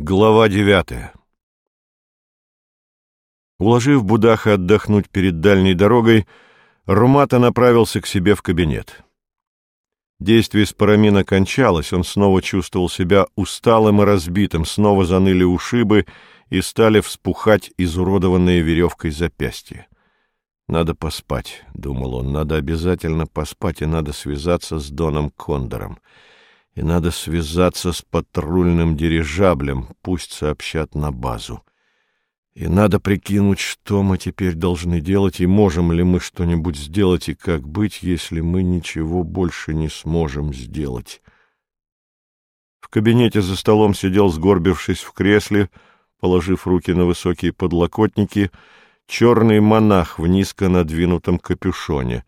Глава девятая Уложив Будаха отдохнуть перед дальней дорогой, Румата направился к себе в кабинет. Действие спарамина кончалось, он снова чувствовал себя усталым и разбитым, снова заныли ушибы и стали вспухать изуродованные веревкой запястья. «Надо поспать», — думал он, — «надо обязательно поспать, и надо связаться с Доном Кондором. И надо связаться с патрульным дирижаблем, пусть сообщат на базу. И надо прикинуть, что мы теперь должны делать, и можем ли мы что-нибудь сделать, и как быть, если мы ничего больше не сможем сделать». В кабинете за столом сидел, сгорбившись в кресле, положив руки на высокие подлокотники — черный монах в низко надвинутом капюшоне.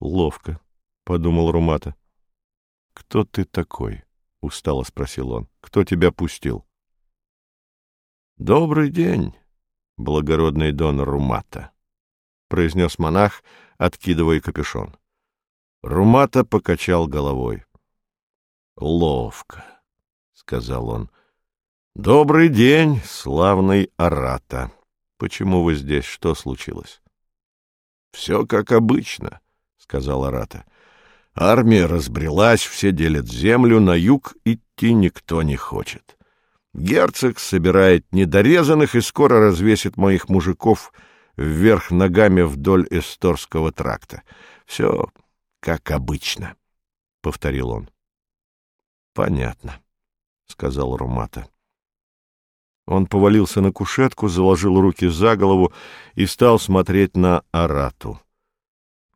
«Ловко», — подумал Румата. «Кто ты такой?» — устало спросил он. «Кто тебя пустил?» «Добрый день, благородный дон Румата», — произнес монах, откидывая капюшон. Румата покачал головой. «Ловко», — сказал он. «Добрый день, славный Арата». Почему вы здесь? Что случилось? — Все как обычно, — сказал Арата. Армия разбрелась, все делят землю, на юг идти никто не хочет. Герцог собирает недорезанных и скоро развесит моих мужиков вверх ногами вдоль Эсторского тракта. Все как обычно, — повторил он. — Понятно, — сказал Румата. Он повалился на кушетку, заложил руки за голову и стал смотреть на Арату.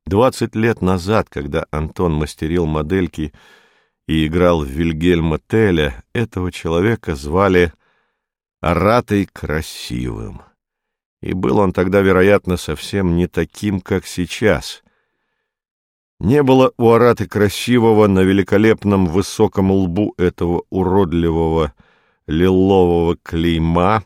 Двадцать лет назад, когда Антон мастерил модельки и играл в Вильгельма Теля, этого человека звали Аратой Красивым. И был он тогда, вероятно, совсем не таким, как сейчас. Не было у Араты Красивого на великолепном высоком лбу этого уродливого лилового клейма.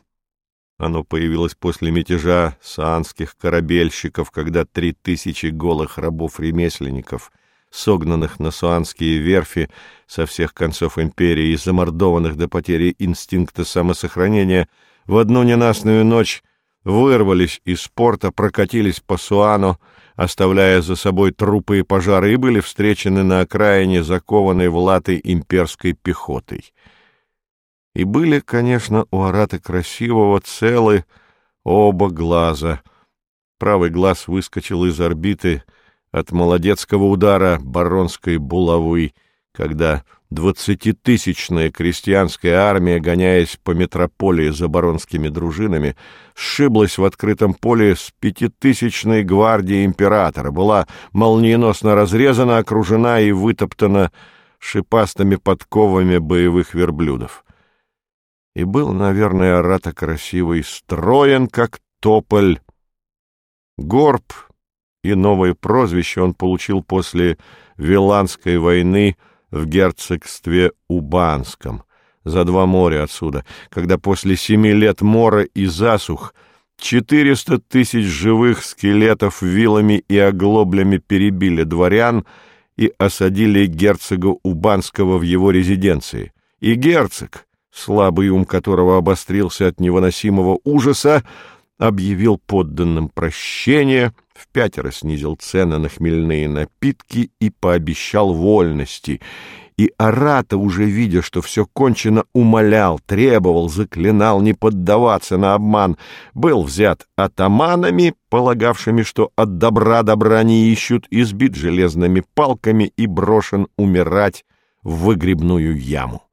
Оно появилось после мятежа саанских корабельщиков, когда три тысячи голых рабов-ремесленников, согнанных на суанские верфи со всех концов империи и замордованных до потери инстинкта самосохранения, в одну ненастную ночь вырвались из порта, прокатились по Суану, оставляя за собой трупы и пожары, и были встречены на окраине закованной в латы имперской пехотой. И были, конечно, у Араты Красивого целы оба глаза. Правый глаз выскочил из орбиты от молодецкого удара баронской булавы, когда двадцатитысячная крестьянская армия, гоняясь по метрополии за баронскими дружинами, сшиблась в открытом поле с пятитысячной гвардией императора, была молниеносно разрезана, окружена и вытоптана шипастыми подковами боевых верблюдов и был, наверное, Арата красивый, строен, как тополь. Горб и новое прозвище он получил после Виланской войны в герцогстве Убанском, за два моря отсюда, когда после семи лет мора и засух четыреста тысяч живых скелетов вилами и оглоблями перебили дворян и осадили герцога Убанского в его резиденции. И герцог, слабый ум которого обострился от невыносимого ужаса, объявил подданным прощение, в пятеро снизил цены на хмельные напитки и пообещал вольности. И Арата, уже видя, что все кончено, умолял, требовал, заклинал не поддаваться на обман, был взят атаманами, полагавшими, что от добра добра не ищут, избит железными палками и брошен умирать в выгребную яму.